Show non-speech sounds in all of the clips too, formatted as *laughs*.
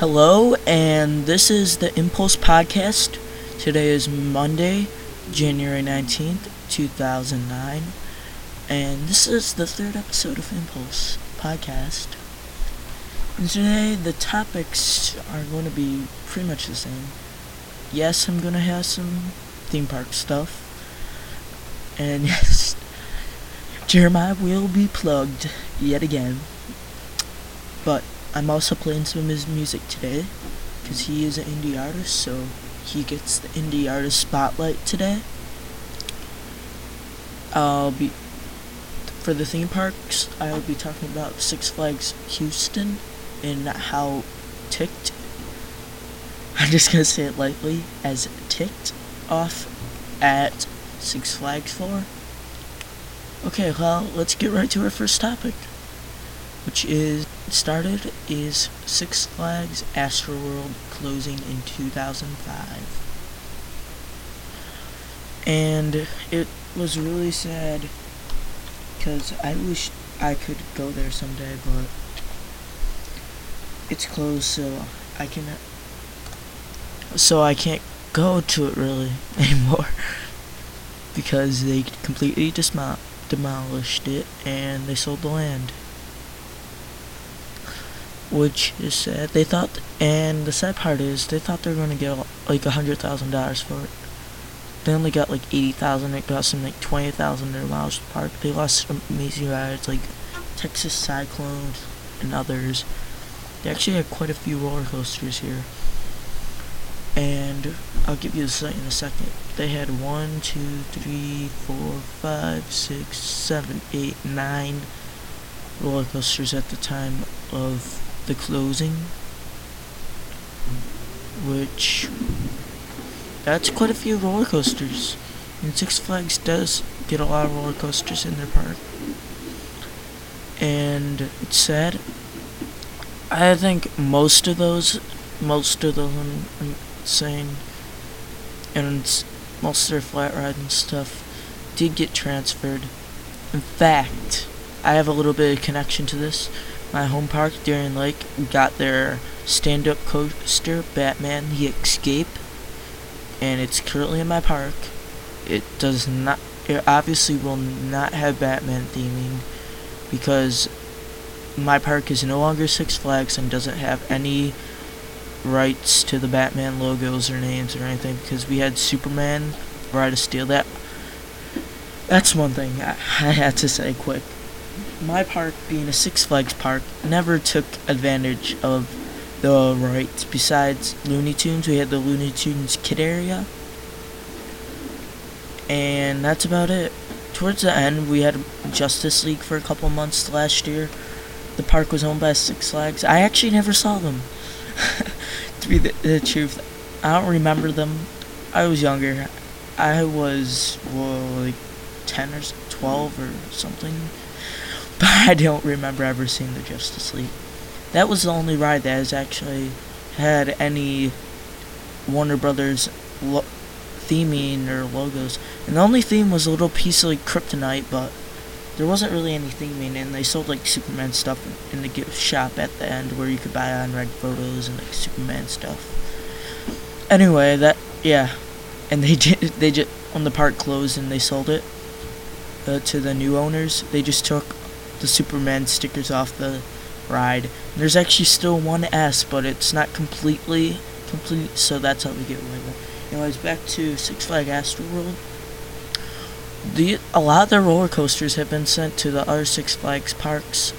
Hello, and this is the Impulse Podcast. Today is Monday, January 19th, 2009, and this is the third episode of Impulse Podcast. And today, the topics are going to be pretty much the same. Yes, I'm going to have some theme park stuff, and *laughs* yes, Jeremiah will be plugged yet again. But I'm also playing some of his music today because he is an indie artist, so he gets the indie artist spotlight today. I'll be for the theme parks. I will be talking about Six Flags Houston and how ticked. I'm just gonna say it lightly as ticked off at Six Flags for. Okay, well, let's get right to our first topic, which is started is Six Flags Astroworld closing in 2005. And it was really sad because I wish I could go there someday, but it's closed, so I can so I can't go to it really *laughs* anymore because they completely dismo- demolished it and they sold the land which is sad. They thought, and the sad part is, they thought they were gonna get like a hundred thousand dollars for it. They only got like eighty thousand. It cost them like twenty thousand in Miles Park. They lost amazing rides like Texas Cyclones and others. They actually had quite a few roller coasters here. And I'll give you the site in a second. They had one, two, three, four, five, six, seven, eight, nine roller coasters at the time of the closing, which that's quite a few roller coasters. And Six Flags does get a lot of roller coasters in their park, and it's sad. I think most of those, most of those, I'm, I'm saying, and most of their flat ride and stuff, did get transferred. In fact, I have a little bit of connection to this my home park, Darien Lake, got their stand-up coaster, Batman The Escape, and it's currently in my park. It does not, it obviously will not have Batman theming because my park is no longer Six Flags and doesn't have any rights to the Batman logos or names or anything because we had Superman try to steal that. That's one thing I, *laughs* I had to say quick my park, being a Six Flags park, never took advantage of the rights. Besides Looney Tunes, we had the Looney Tunes kid area. And that's about it. Towards the end, we had Justice League for a couple months last year. The park was owned by Six Flags. I actually never saw them. *laughs* to be the, the, truth, I don't remember them. I was younger. I was, well, like 10 or 12 or something but *laughs* I don't remember ever seeing the Justice League. That was the only ride that has actually had any Warner Brothers lo- theming or logos. And the only theme was a little piece of like kryptonite, but there wasn't really any theming. And they sold like Superman stuff in the gift shop at the end where you could buy unread photos and like Superman stuff. Anyway, that yeah, and they did they just when the park closed and they sold it uh, to the new owners. They just took the Superman stickers off the ride. There's actually still one S, but it's not completely complete, so that's how we get away with it. Anyways, back to Six Flag Astroworld. The a lot of their roller coasters have been sent to the other Six Flags parks,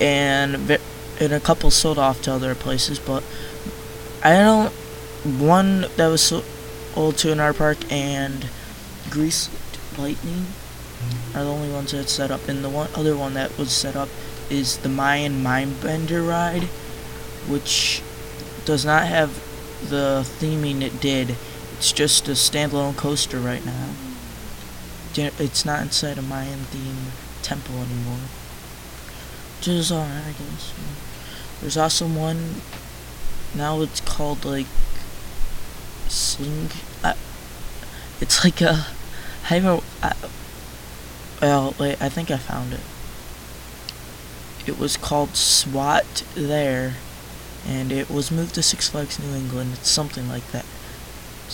and and a couple sold off to other places. But I don't one that was sold to our park and Grease Lightning are the only ones that's set up. And the one other one that was set up is the Mayan Mindbender ride, which does not have the theming it did. It's just a standalone coaster right now. It's not inside a Mayan theme temple anymore. Which is alright, I guess. There's also one. Now it's called like Sling. Uh, it's like a. I don't. I, well, wait, I think I found it. It was called SWAT there, and it was moved to Six Flags New England. It's something like that,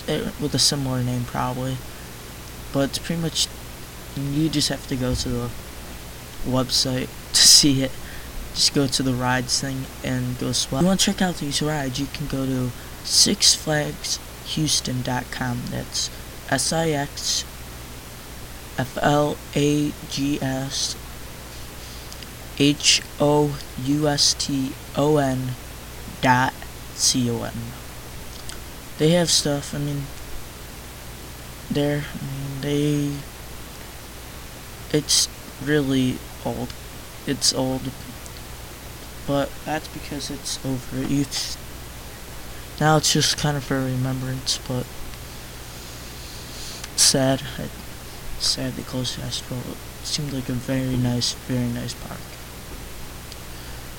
it, eh, with a similar name probably, but it's pretty much you just have to go to the website *laughs* to see it. Just go to the rides thing and go SWAT. If you want to check out these rides, you can go to sixflagshouston.com. That's S I X F L A G S H O U S T O N dot C O M. They have stuff, I mean, there, I mean, they, it's really old. It's old, but that's because it's over. It's, now it's just kind of for remembrance, but sad. Sad they closed Astro. It seemed like a very nice, very nice park.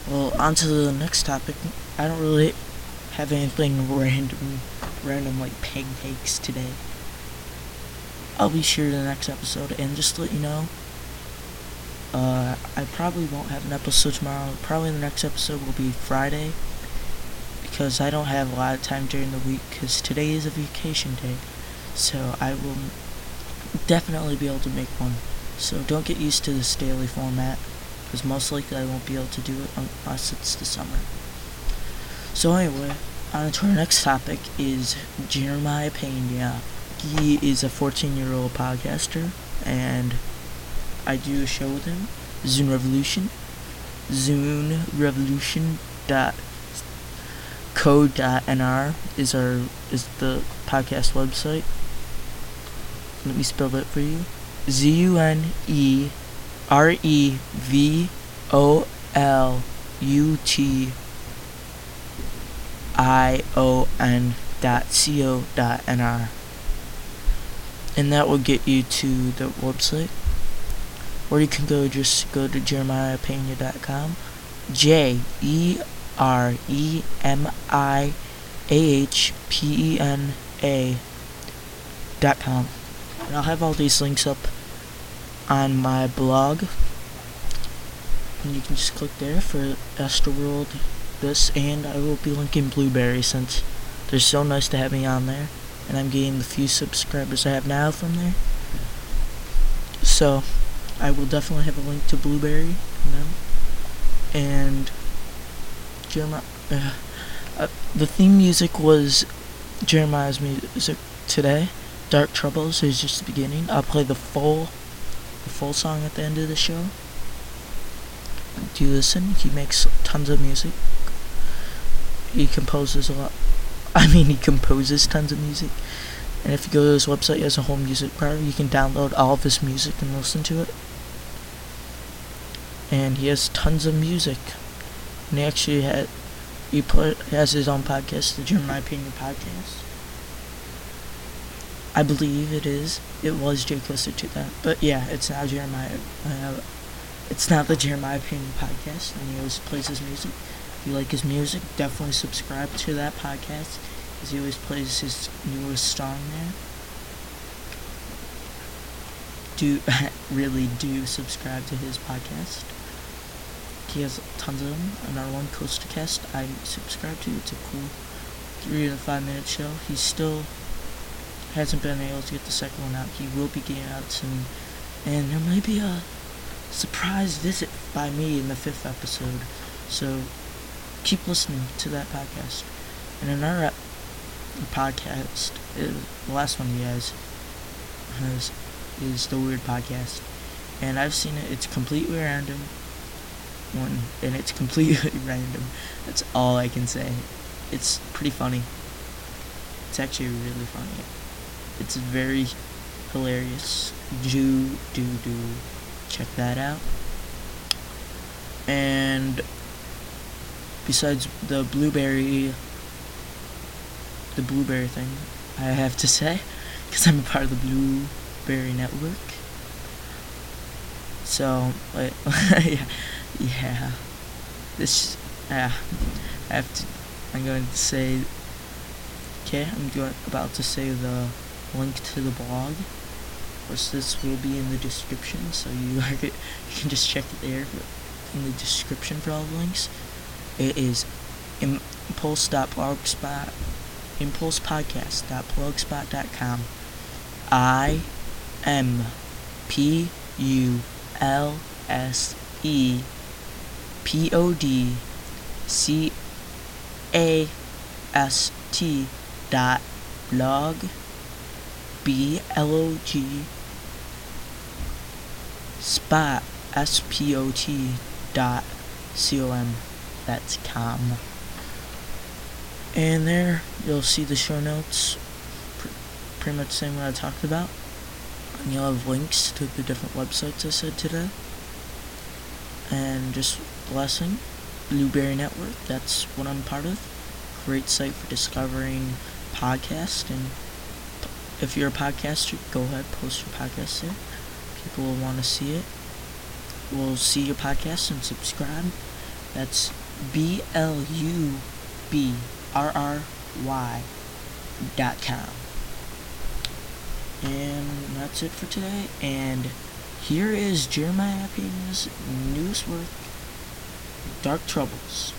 Well, on to the next topic. I don't really have anything random, random like pancakes today. I'll be sure in the next episode, and just to let you know, uh, I probably won't have an episode tomorrow. Probably the next episode will be Friday, because I don't have a lot of time during the week, because today is a vacation day. So I will definitely be able to make one. So don't get used to this daily format because most likely I won't be able to do it unless it's the summer. So anyway, on to our next topic is Jeremiah Pena. He is a 14-year-old podcaster, and I do a show with him, Zune Revolution. Dot co.nr is our is the podcast website. Let me spell that for you. Z U N E R E V O L U T I O N dot C O dot N R. And that will get you to the website. Or you can go just go to jeremiahpena.com. J E R E M I A H P E N A dot com. And I'll have all these links up on my blog. And you can just click there for Astroworld, this, and I will be linking Blubrry since they're so nice to have me on there. And I'm getting the few subscribers I have now from there. So, I will definitely have a link to Blubrry you know, and Jeremiah. Uh, uh, the theme music was Jeremiah's music today. Dark Troubles is just the beginning. I'll play the full, the full song at the end of the show. Do you listen? He makes tons of music. He composes a lot. *laughs* I mean, he composes tons of music. And if you go to his website, he has a whole music bar. You can download all of his music and listen to it. And he has tons of music. And he actually had, he put, has his own podcast, the Jeremiah Opinion podcast. I believe it is. It was Jay Costa to that. But yeah, it's now Jeremiah. Uh, it's not the Jeremiah Pena podcast, and he always plays his music. If you like his music, definitely subscribe to that podcast, because he always plays his newest song there. Do *laughs* really do subscribe to his podcast. He has tons of them. Another one, Coast to Cast, I subscribe to. It's a cool three to five minute show. He's still hasn't been able to get the second one out. He will be getting out soon. And there may be a surprise visit by me in the fifth episode. So keep listening to that podcast. And another podcast, is, the last one he has, has is the Weird Podcast. And I've seen it. It's completely random. One, and it's *laughs* completely random. That's all I can say. It's pretty funny. It's actually really funny. It's very hilarious. Do, do, do. Check that out. And besides the Blubrry, the Blubrry thing, I have to say, because I'm a part of the Blubrry Network. So, like, *laughs* yeah, this, yeah, I have to, I'm going to say, okay, I'm going, about to say the link to the blog. Of course, this will be in the description, so you, *laughs* are, you can just check it there in the description for all the links. It is impulse.blogspot impulsepodcast.blogspot.com. I M P U L S E P O D C A S T dot blog B L O G spot S P O T dot C O M that's com. And there you'll see the show notes, pr- pretty much saying what I talked about. And you'll have links to the different websites I said today. And just blessing, Blubrry Network, that's what I'm part of. Great site for discovering podcasts. And if you're a podcaster, go ahead, post your podcast there. People will want to see it. Will see your podcast and subscribe. That's B L U B R R Y dot com. And that's it for today. And here is Jeremiah Happy's newest work, Dark Troubles.